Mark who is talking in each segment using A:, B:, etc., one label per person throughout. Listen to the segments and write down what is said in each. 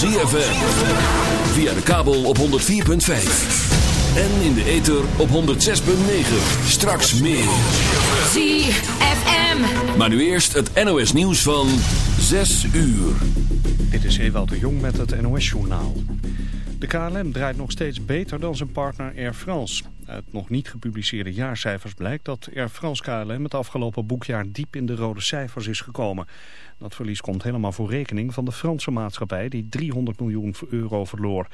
A: ZFM. Via de kabel op 104.5. En in de ether op 106.9. Straks meer.
B: ZFM.
A: Maar nu eerst het NOS nieuws van 6 uur.
C: Dit is Ewald de Jong met het NOS journaal. De KLM draait nog steeds beter dan zijn partner Air France. Uit nog niet gepubliceerde jaarcijfers blijkt dat Air France KLM het afgelopen boekjaar diep in de rode cijfers is gekomen. Dat verlies komt helemaal voor rekening van de Franse maatschappij die 300 miljoen euro verloor.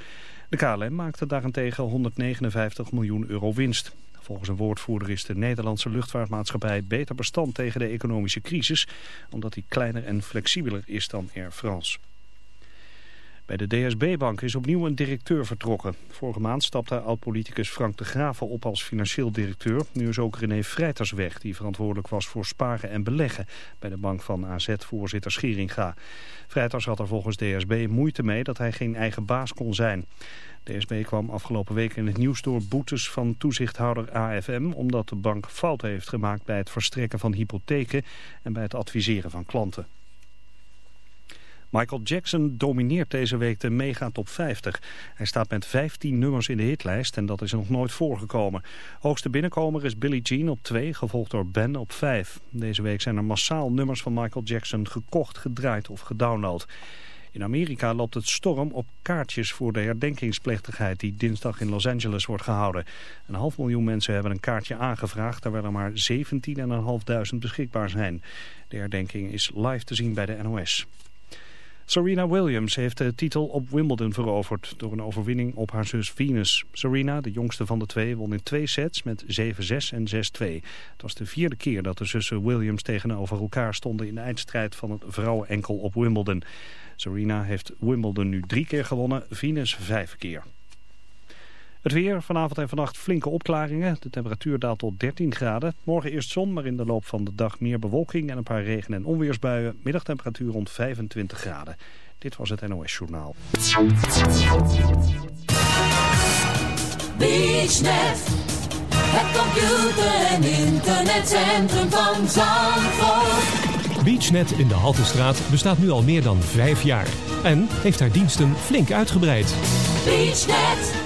C: De KLM maakte daarentegen 159 miljoen euro winst. Volgens een woordvoerder is de Nederlandse luchtvaartmaatschappij beter bestand tegen de economische crisis, omdat die kleiner en flexibeler is dan Air France. Bij de DSB-bank is opnieuw een directeur vertrokken. Vorige maand stapte oud-politicus Frank de Graven op als financieel directeur. Nu is ook René Vrijters weg, die verantwoordelijk was voor sparen en beleggen... bij de bank van AZ-voorzitter Scheringa. Vrijters had er volgens DSB moeite mee dat hij geen eigen baas kon zijn. DSB kwam afgelopen week in het nieuws door boetes van toezichthouder AFM... omdat de bank fouten heeft gemaakt bij het verstrekken van hypotheken... en bij het adviseren van klanten. Michael Jackson domineert deze week de Mega Top 50. Hij staat met 15 nummers in de hitlijst en dat is nog nooit voorgekomen. Hoogste binnenkomer is Billie Jean op 2, gevolgd door Ben op 5. Deze week zijn er massaal nummers van Michael Jackson gekocht, gedraaid of gedownload. In Amerika loopt het storm op kaartjes voor de herdenkingsplechtigheid die dinsdag in Los Angeles wordt gehouden. Een half miljoen mensen hebben een kaartje aangevraagd, terwijl er maar 17.500 beschikbaar zijn. De herdenking is live te zien bij de NOS. Serena Williams heeft de titel op Wimbledon veroverd door een overwinning op haar zus Venus. Serena, de jongste van de twee, won in twee sets met 7-6 en 6-2. Het was de vierde keer dat de zussen Williams tegenover elkaar stonden in de eindstrijd van het vrouwenenkel op Wimbledon. Serena heeft Wimbledon nu drie keer gewonnen, Venus vijf keer. Het weer, vanavond en vannacht flinke opklaringen. De temperatuur daalt tot 13 graden. Morgen eerst zon, maar in de loop van de dag meer bewolking en een paar regen- en onweersbuien. Middagtemperatuur rond 25 graden. Dit was het NOS Journaal.
D: BeachNet, het computer- en internetcentrum van Zandvoort.
E: BeachNet in de Haltestraat bestaat nu al meer dan vijf jaar. En heeft haar diensten flink uitgebreid.
D: BeachNet,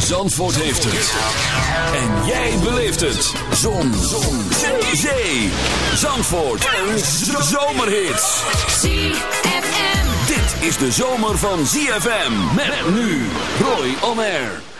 F: Zandvoort heeft het. En jij beleeft het. Zon. Zon. Zee. Zee. Zandvoort. Een zomerhit.
D: ZFM.
F: Dit is de zomer van ZFM. Met nu Roy On Air.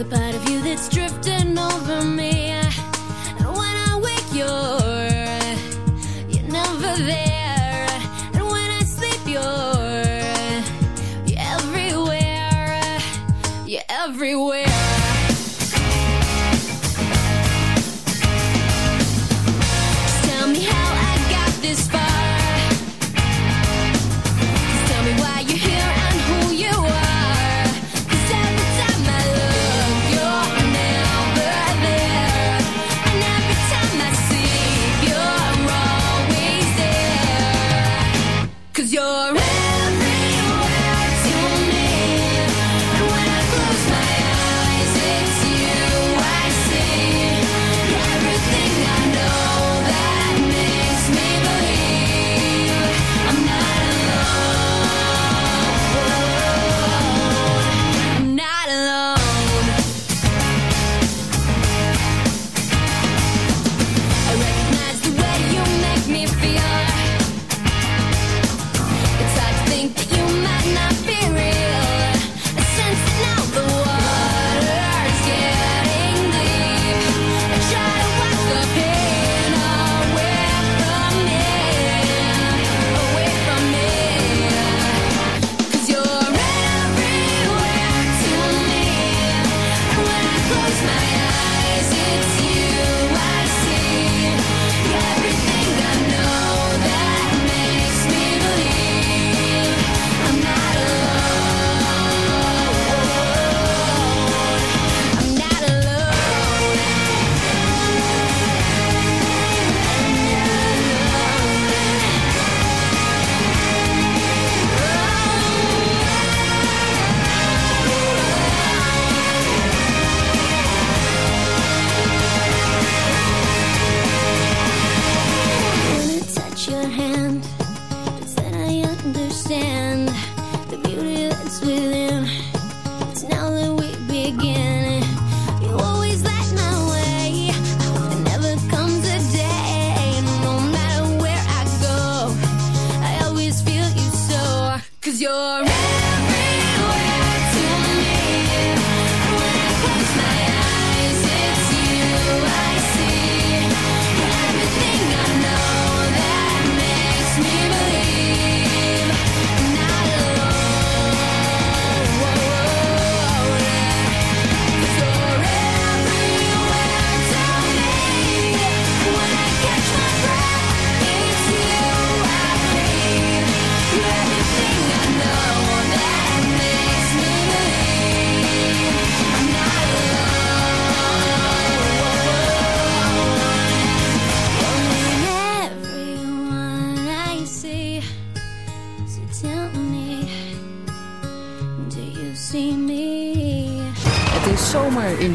G: The
H: part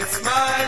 I: It's
J: mine.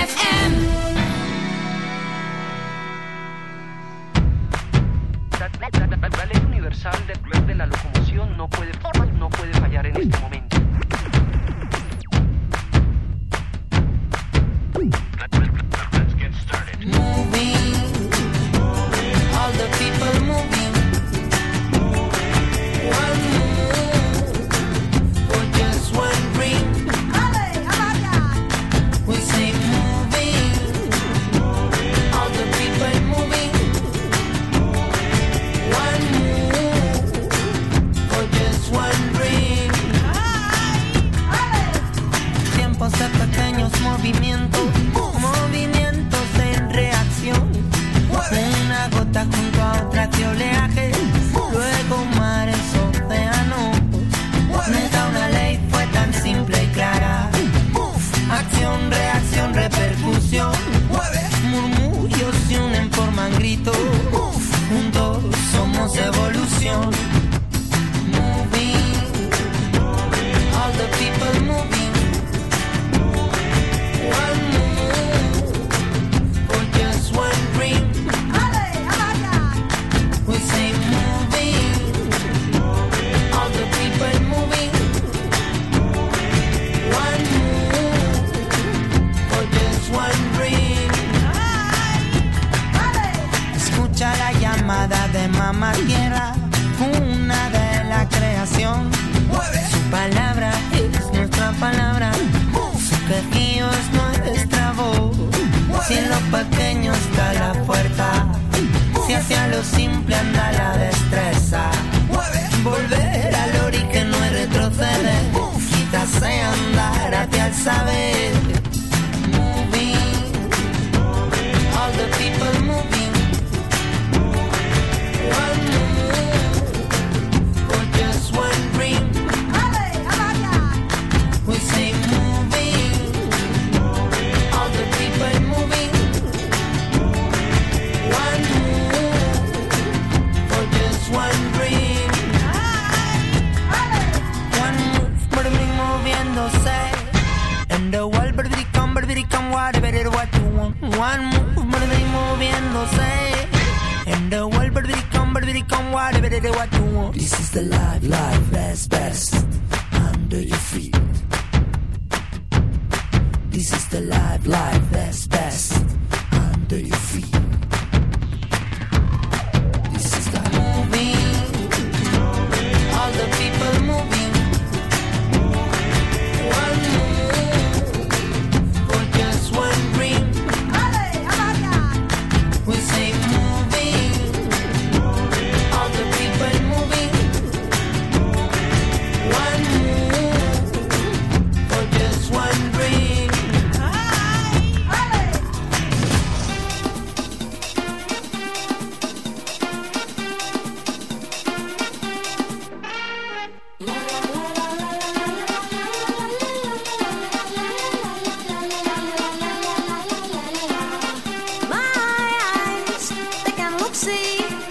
K: simple anda la destreza. Mueve, volver al origen no es retroceder. Quizás sea andar hacia el saber.
L: This is the live life.
M: Bye.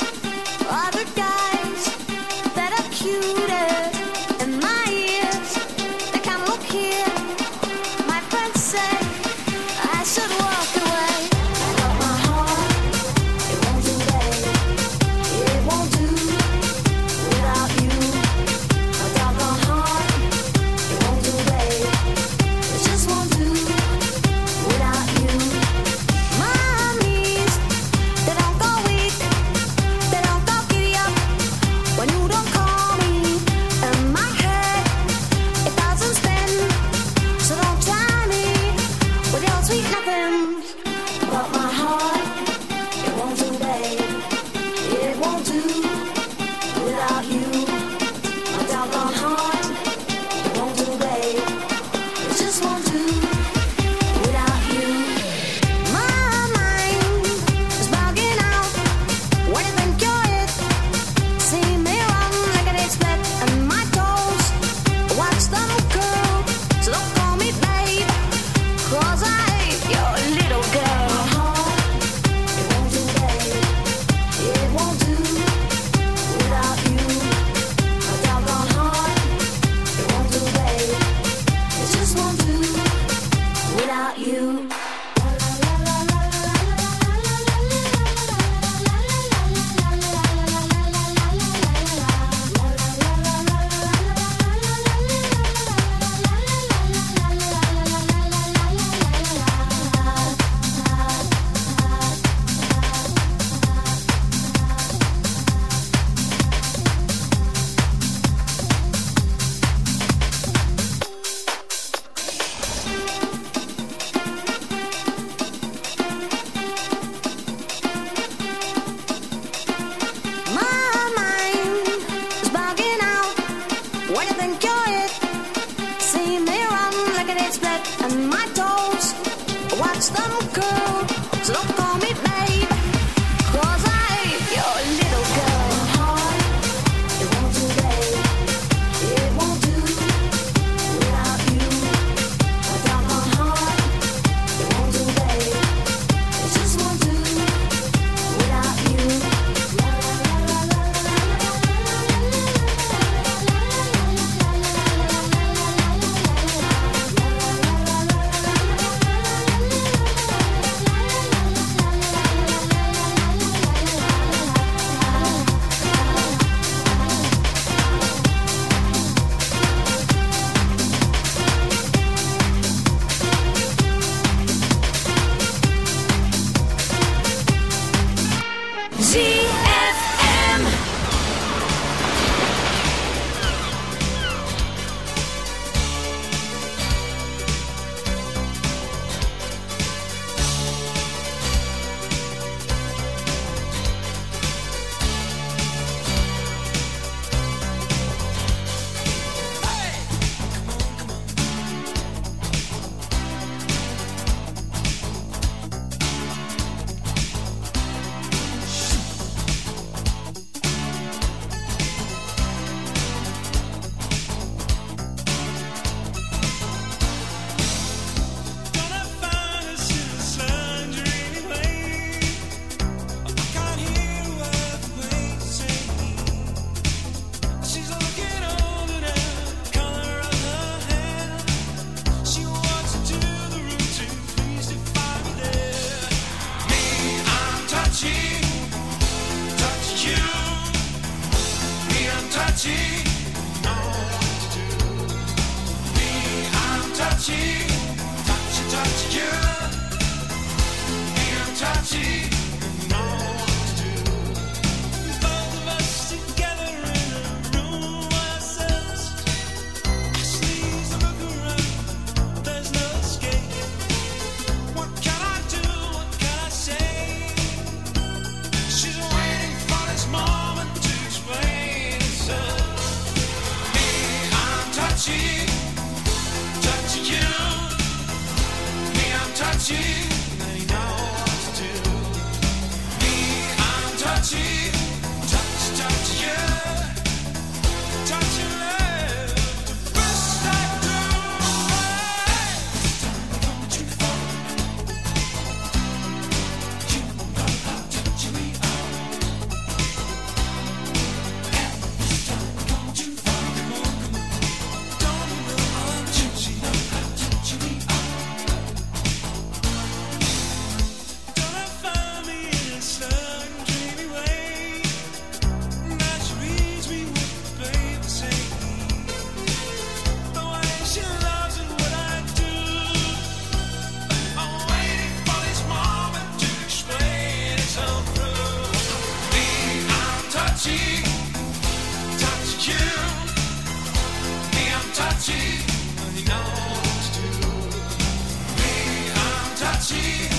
M: Sachi.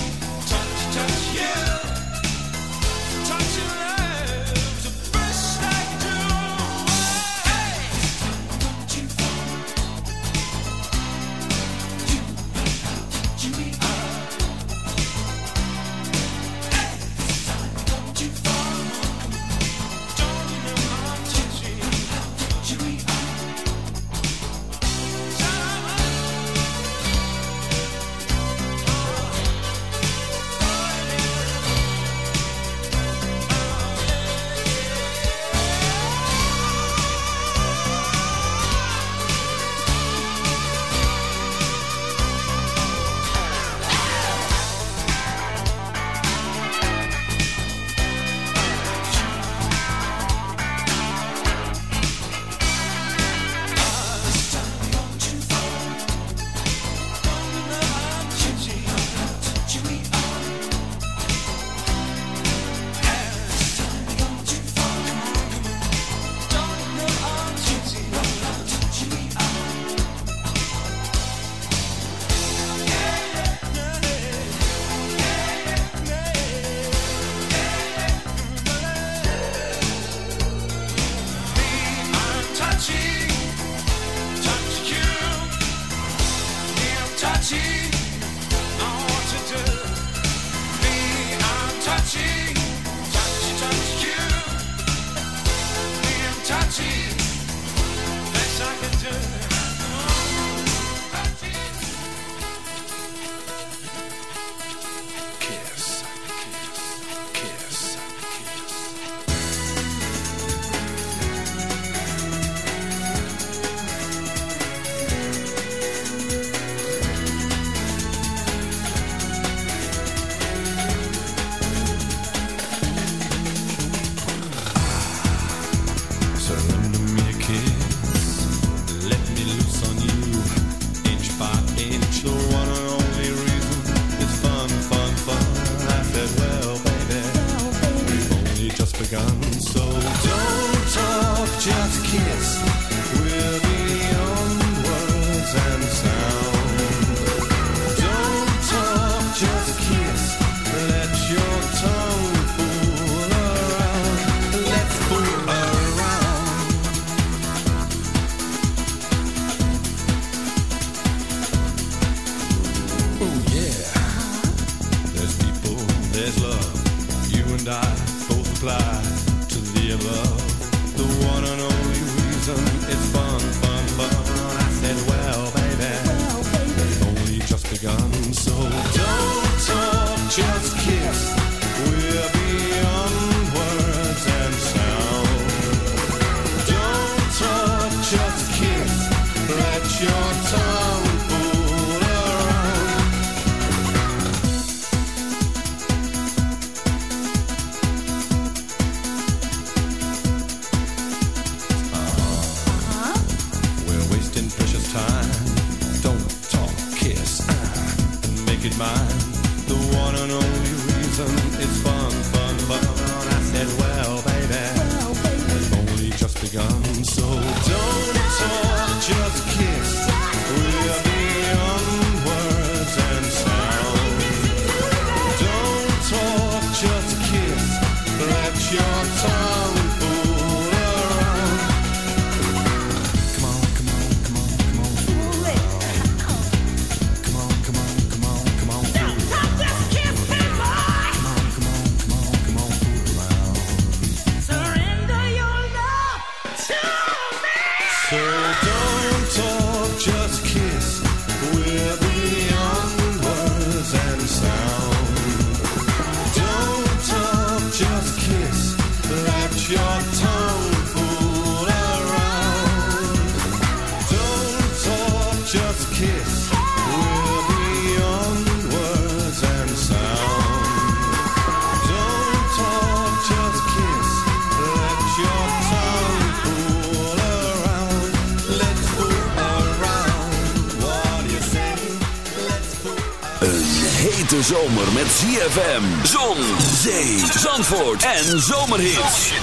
M: ZFM,
F: Zon, Zee, Zandvoort en Zomerhits.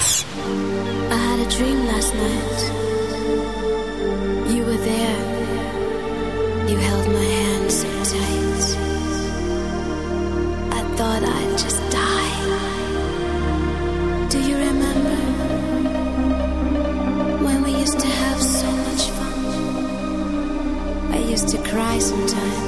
N: I had a dream last night. You were there. You held my hand so tight. I thought I'd just die. Do you remember? When we used to have so much fun. I used to cry sometimes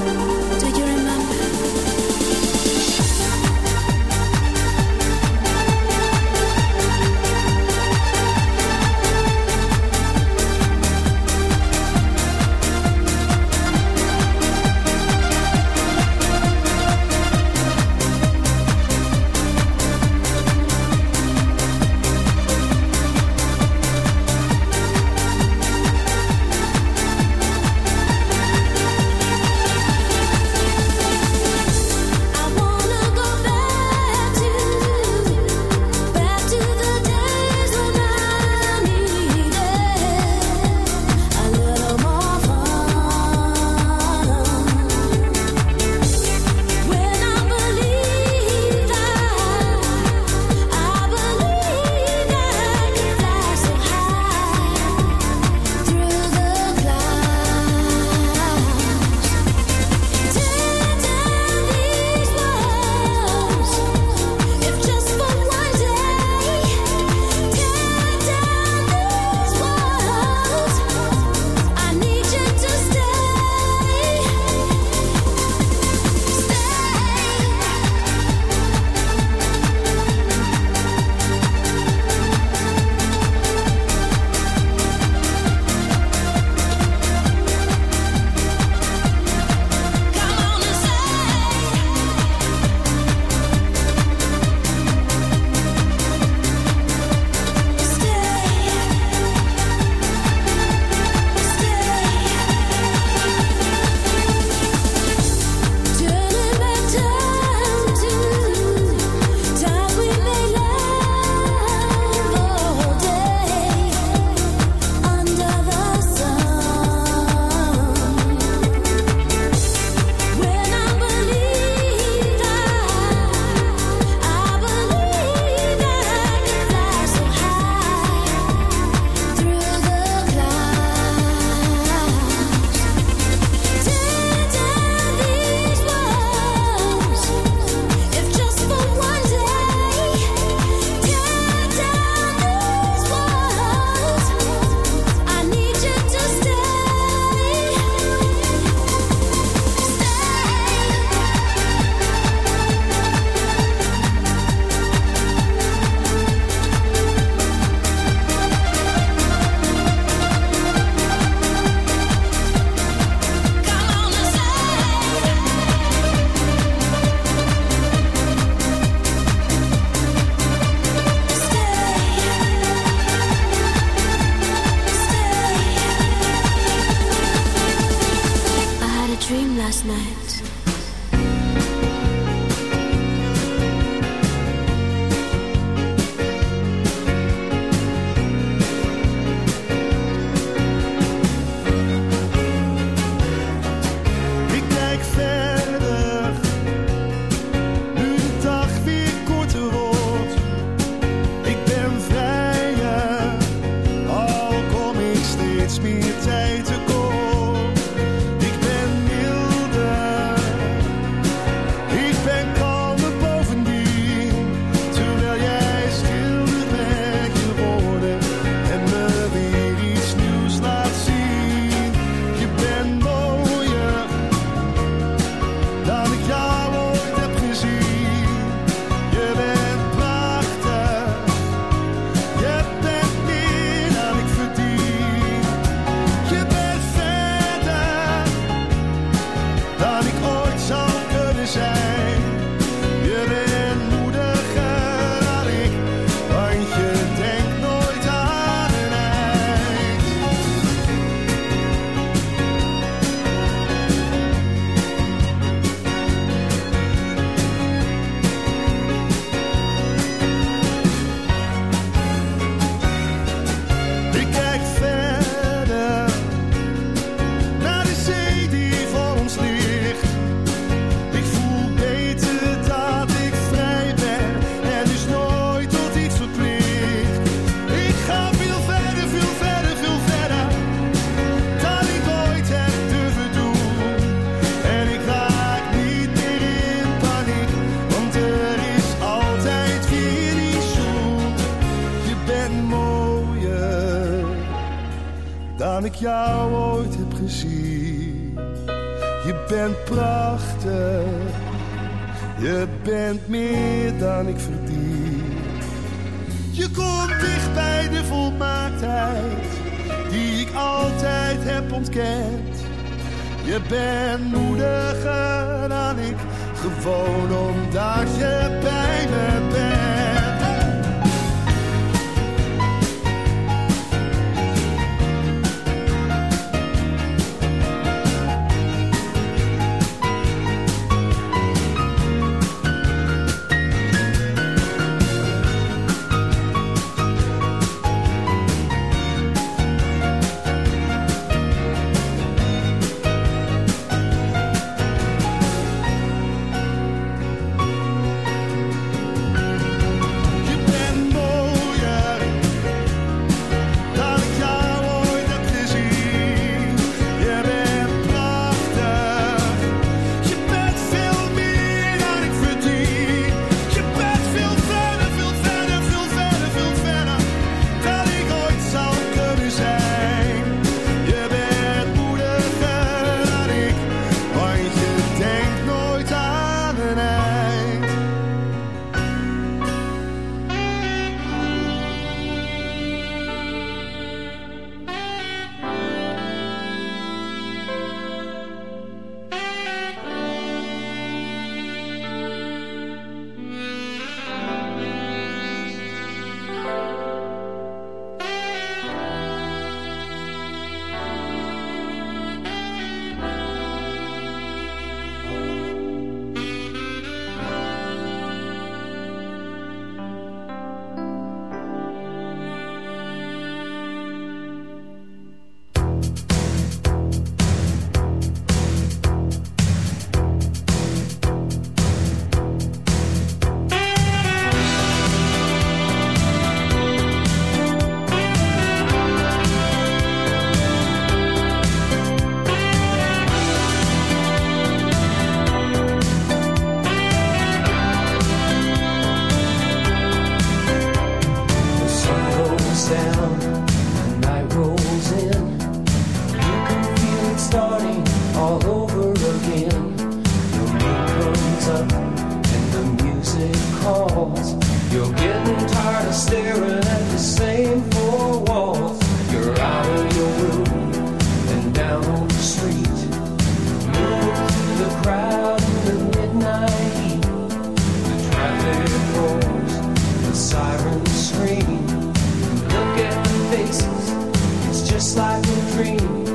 O: Just like a dream.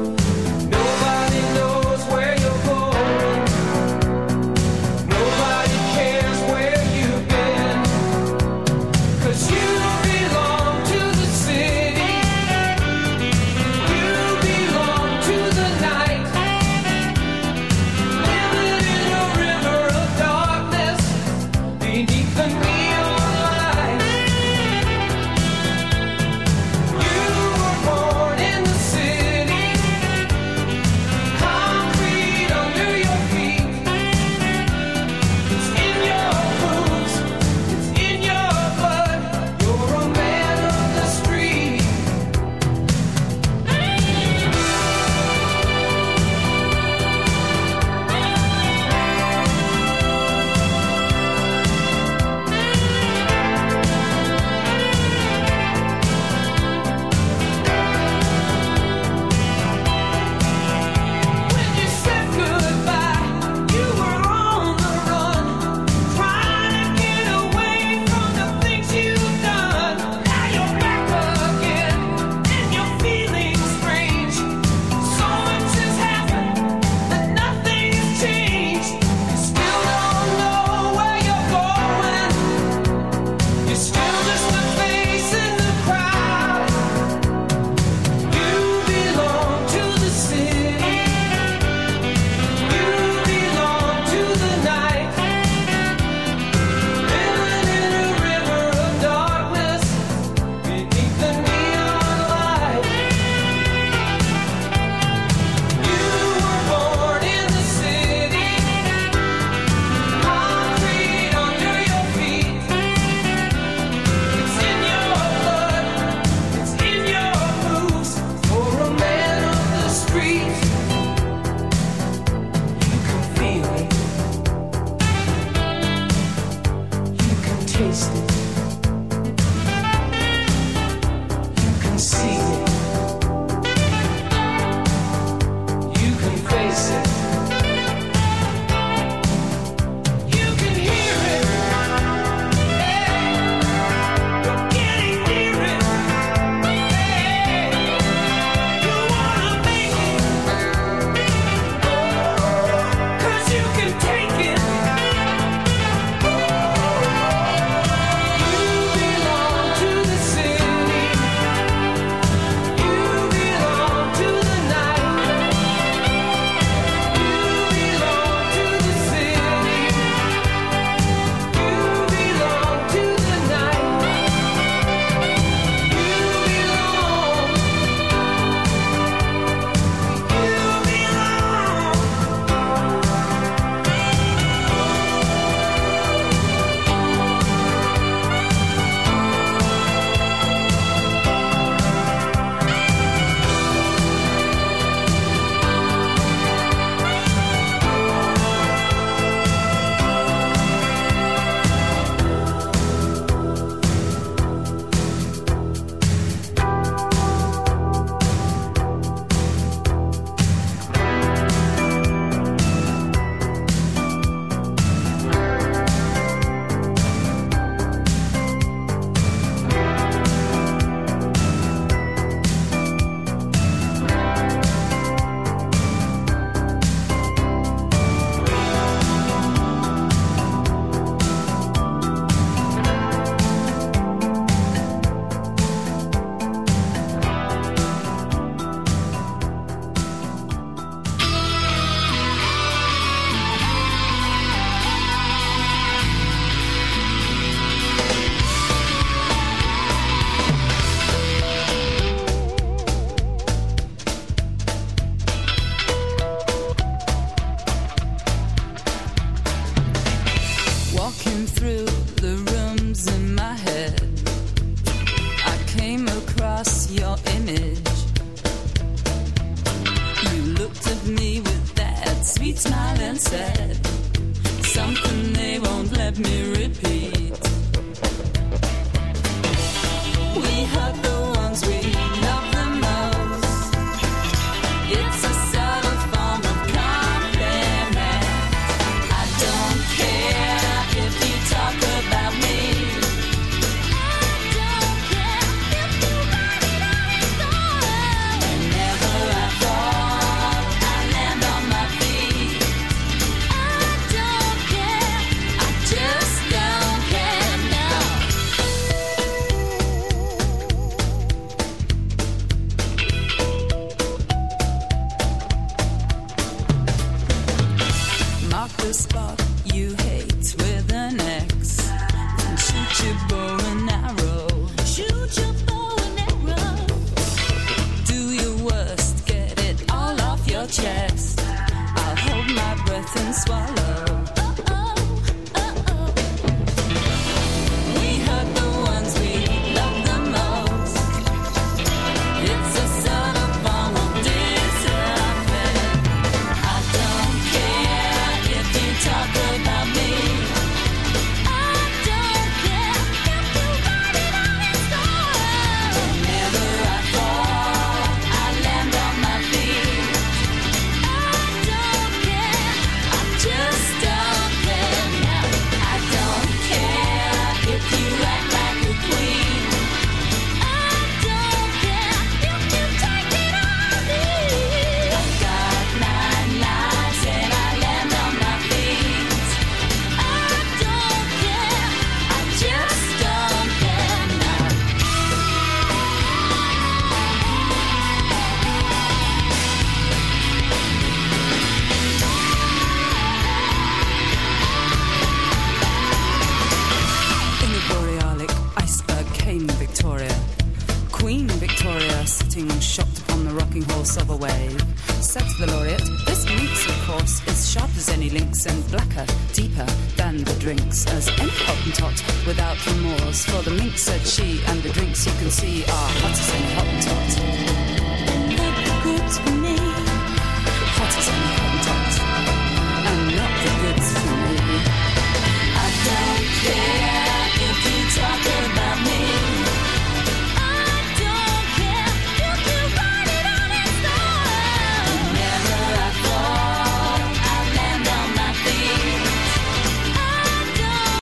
D: Chest. I'll hold my breath and swallow.